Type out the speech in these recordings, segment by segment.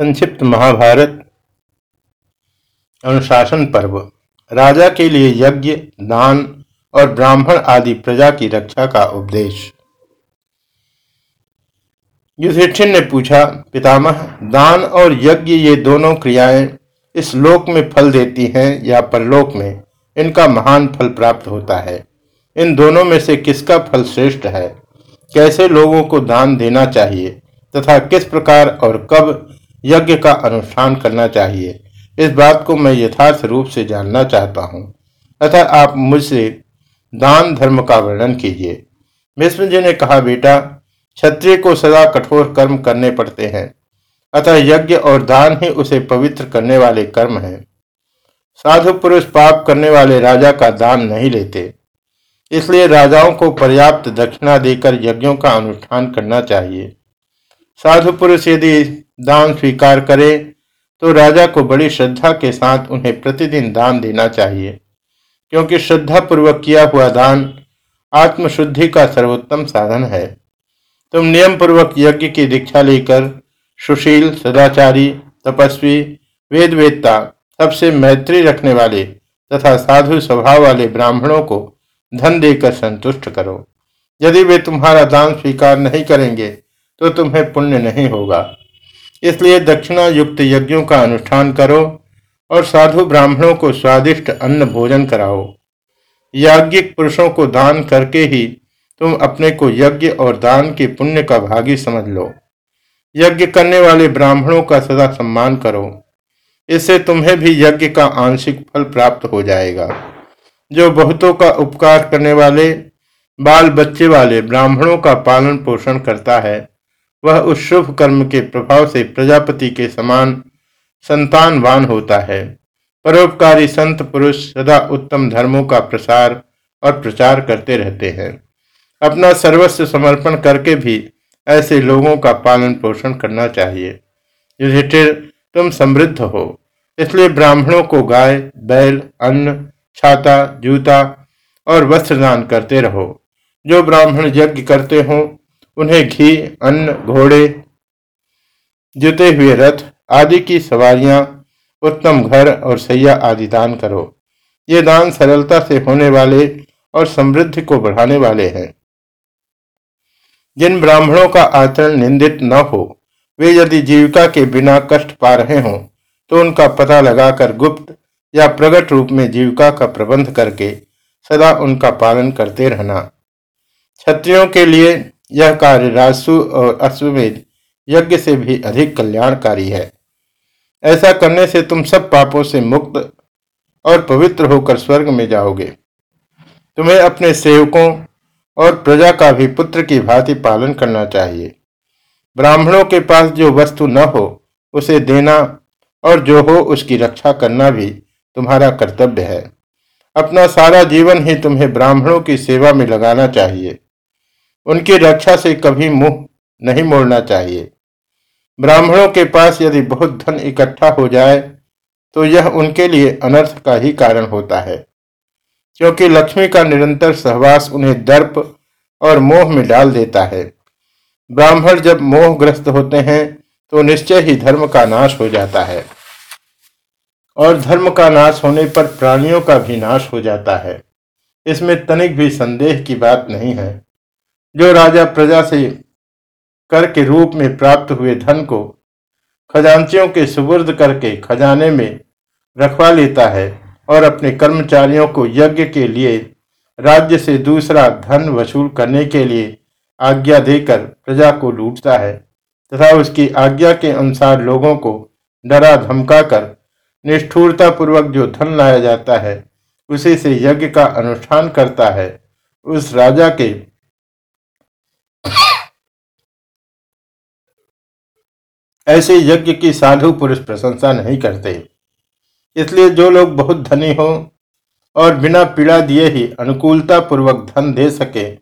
संक्षिप्त महाभारत, अनुशासन पर्व। राजा के लिए यज्ञ, दान और ब्राह्मण आदि प्रजा की रक्षा का उपदेश। युधिष्ठिर ने पूछा, पितामह, दान और यज्ञ ये दोनों क्रियाएँ इस लोक में फल देती हैं या परलोक में? इनका महान फल प्राप्त होता है। इन दोनों में से किसका फल श्रेष्ठ है? कैसे लोगों को दान देना चाहिए? तथा किस प्रकार और कब यज्ञ का अनुष्ठान करना चाहिए। इस बात को मैं यथार्थ रूप से जानना चाहता हूँ। अतः आप मुझसे दान धर्म का वर्णन कीजिए। विष्णु जी ने कहा, बेटा, क्षत्रिय को सदा कठोर कर्म करने पड़ते हैं। अतः यज्ञ और दान ही उसे पवित्र करने वाले कर्म हैं। साधु पुरुष पाप करने वाले राजा का दान नहीं लेते। इसलिए राजाओं को पर्याप्त दक्षिणा देकर यज्ञों का अनुष्ठान करना चाहिए। साधु पुरुष यदि दान स्वीकार करे तो राजा को बड़ी श्रद्धा के साथ उन्हें प्रतिदिन दान देना चाहिए। क्योंकि श्रद्धा पूर्वक किया हुआ दान आत्मशुद्धि का सर्वोत्तम साधन है। तुम नियम पूर्वक यज्ञ की दीक्षा लेकर सुशील, सदाचारी, तपस्वी वेद वेदता सबसे मैत्री रखने वाले तथा साधु स्वभाव वाले ब्राह्मणों को धन देकर संतुष्ट करो। यदि वे तुम्हारा दान स्वीकार नहीं करेंगे तो तुम्हें पुण्य नहीं होगा। इसलिए दक्षिणा युक्त यज्ञों का अनुष्ठान करो और साधु ब्राह्मणों को स्वादिष्ट अन्न भोजन कराओ। याज्ञिक पुरुषों को दान करके ही तुम अपने को यज्ञ और दान के पुण्य का भागी समझ लो। यज्ञ करने वाले ब्राह्मणों का सदा सम्मान करो। इससे तुम्हें भी यज्ञ का आंशिक फल प्राप्त हो जाएगा। जो बहुतों का उपकार करने वाले, बाल बच्चे वाले ब्राह्मणों का पालन पोषण करता है वह उस शुभ कर्म के प्रभाव से प्रजापति के समान संतानवान होता है। परोपकारी संत पुरुष सदा उत्तम धर्मों का प्रसार और प्रचार करते रहते हैं। अपना सर्वस्व समर्पण करके भी ऐसे लोगों का पालन पोषण करना चाहिए। युधिष्ठिर, तुम समृद्ध हो। इसलिए ब्राह्मणों को गाय, बैल, अन्न, छाता, जूता और वस्त्र दान करते रहो। जो ब्राह्मण यज्ञ करते हों उन्हें घी, अन्न, घोड़े, जुते हुए रथ आदि की सवारियाँ, उत्तम घर और सैया आदि दान करो। ये दान सरलता से होने वाले और समृद्धि को बढ़ाने वाले हैं। जिन ब्राह्मणों का आचरण निंदित न हो, वे यदि जीविका के बिना कष्ट पा रहे हों तो उनका पता लगाकर गुप्त या प्रकट रूप में जीविका का प्रबंध करके सदा उनका पालन करते रहना। क्षत्रियों के लिए यह कार्य राजसु और अश्वमेध यज्ञ से भी अधिक कल्याणकारी है। ऐसा करने से तुम सब पापों से मुक्त और पवित्र होकर स्वर्ग में जाओगे। तुम्हें अपने सेवकों और प्रजा का भी पुत्र की भांति पालन करना चाहिए। ब्राह्मणों के पास जो वस्तु न हो, उसे देना और जो हो, उसकी रक्षा करना भी तुम्हारा कर्तव्य है। अपना सारा जीवन ही तुम्हें ब्राह्मणों की सेवा में लगाना चाहिए। उनकी रक्षा से कभी मुँह नहीं मोड़ना चाहिए। ब्राह्मणों के पास यदि बहुत धन इकट्ठा हो जाए तो यह उनके लिए अनर्थ का ही कारण होता है। क्योंकि लक्ष्मी का निरंतर सहवास उन्हें दर्प और मोह में डाल देता है। ब्राह्मण जब मोहग्रस्त होते हैं तो निश्चय ही धर्म का नाश हो जाता है। और धर्म का नाश होने पर प्राणियों का भी नाश हो जाता है। इसमें तनिक भी संदेह की बात नहीं है। जो राजा प्रजा से कर के रूप में प्राप्त हुए धन को खजांचियों के सुबुर्द करके खजाने में रखवा लेता है और अपने कर्मचारियों को यज्ञ के लिए, राज्य से दूसरा धन वसूल करने के लिए आज्ञा देकर प्रजा को लूटता है तथा उसकी आज्ञा के अनुसार लोगों को डरा धमका कर निष्ठुरता पूर्वक जो धन लाया जाता है, उसी से यज्ञ का अनुष्ठान करता है। उस राजा के ऐसे यज्ञ की साधु पुरुष प्रशंसा नहीं करते। इसलिए जो लोग बहुत धनी हो और बिना पीड़ा दिए ही अनुकूलता पूर्वक धन दे सके,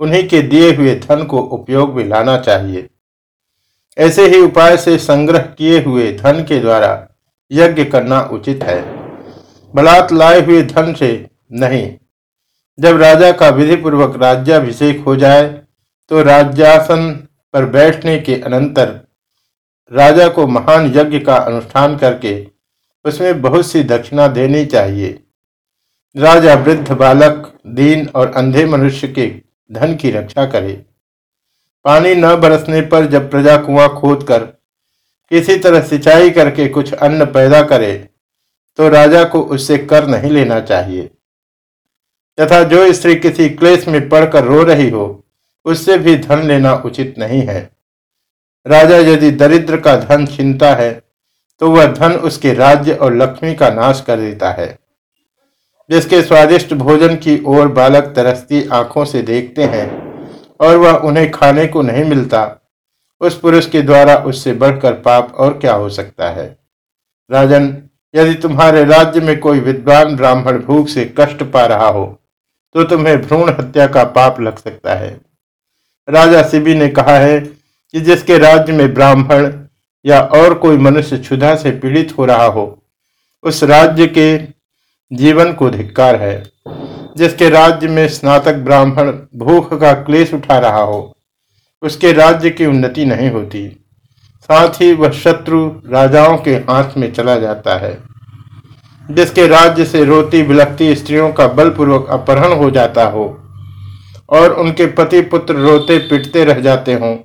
उन्हीं के दिए हुए धन को उपयोग में लाना चाहिए। ऐसे ही उपाय से संग्रह किए हुए धन के द्वारा यज्ञ करना उचित है। बलात् लाए हुए धन से नहीं। जब राजा का विधि पूर्वक राज्याभिषेक हो जाए तो राज्यासन पर बैठने के अनंतर राजा को महान यज्ञ का अनुष्ठान करके उसमें बहुत सी दक्षिणा देनी चाहिए। राजा वृद्ध बालक, दीन और अंधे मनुष्य के धन की रक्षा करे। पानी न बरसने पर जब प्रजा कुआँ खोद कर किसी तरह सिंचाई करके कुछ अन्न पैदा करे तो राजा को उससे कर नहीं लेना चाहिए। तथा जो स्त्री किसी क्लेश में पड़कर रो रही हो उससे भी धन लेना उचित नहीं है। राजा यदि दरिद्र का धन छीनता है तो वह धन उसके राज्य और लक्ष्मी का नाश कर देता है। जिसके स्वादिष्ट भोजन की ओर बालक तरसती आँखों से देखते हैं और वह उन्हें खाने को नहीं मिलता, उस पुरुष के द्वारा उससे बढ़कर पाप और क्या हो सकता है? राजन, यदि तुम्हारे राज्य में कोई विद्वान ब्राह्मण भूख से कष्ट पा रहा हो तो तुम्हें भ्रूण हत्या का पाप लग सकता है। राजा शिबी ने कहा है कि जिसके राज्य में ब्राह्मण या और कोई मनुष्य क्षुधा से पीड़ित हो रहा हो, उस राज्य के जीवन को धिक्कार है। जिसके राज्य में स्नातक ब्राह्मण भूख का क्लेश उठा रहा हो, उसके राज्य की उन्नति नहीं होती। साथ ही वह शत्रु राजाओं के हाथ में चला जाता है, जिसके राज्य से रोती बिलखती स्त्रियों का बलपूर्वक अपहरण हो जाता हो। और उनके पति पुत्र रोते पिटते रह जाते हों,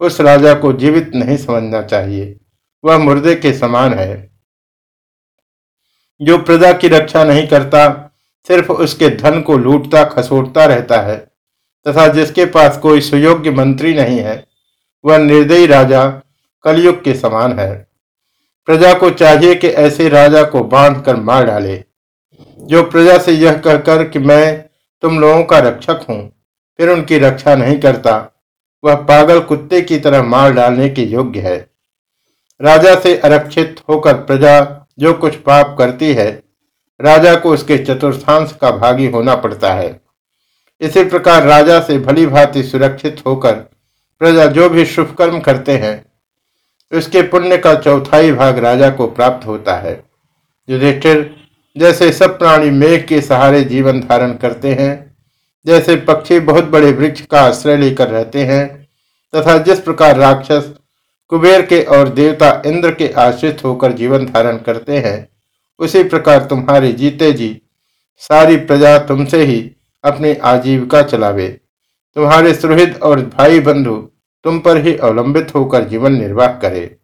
उस राजा को जीवित नहीं समझना चाहिए। वह मुर्दे के समान है। जो प्रजा की रक्षा नहीं करता, सिर्फ़ उसके धन को लूटता, खसोटता रहता है, तथा जिसके पास कोई सुयोग्य मंत्री नहीं है, वह निर्दयी राजा कलयुग के समान है। प्रजा को चाहिए कि ऐसे राजा को बाँध कर मार डाले। जो प्रजा से यह कहकर कि मैं तुम लोगों का रक्षक हूँ फिर उनकी रक्षा नहीं करता। वह पागल कुत्ते की तरह मार डालने के योग्य है। राजा से आरक्षित होकर प्रजा जो कुछ पाप करती है, राजा को उसके चतुर्थांश का भागी होना पड़ता है। इसी प्रकार राजा से भली भांति सुरक्षित होकर प्रजा जो भी शुभ कर्म करते हैं, उसके पुण्य का चौथाई भाग राजा को प्राप्त होता है। युधिष्ठिर जैसे सब प्राणी मेघ के सहारे जीवन धारण करते हैं जैसे पक्षी बहुत बड़े वृक्ष का आश्रय लेकर रहते हैं, तथा जिस प्रकार राक्षस, कुबेर के और देवता इंद्र के आश्रित होकर जीवन धारण करते हैं, उसी प्रकार तुम्हारे जीते जी सारी प्रजा तुमसे ही अपनी आजीविका चलावे। तुम्हारे सुहृद और भाई बंधु तुम पर ही अवलंबित होकर जीवन निर्वाह करे।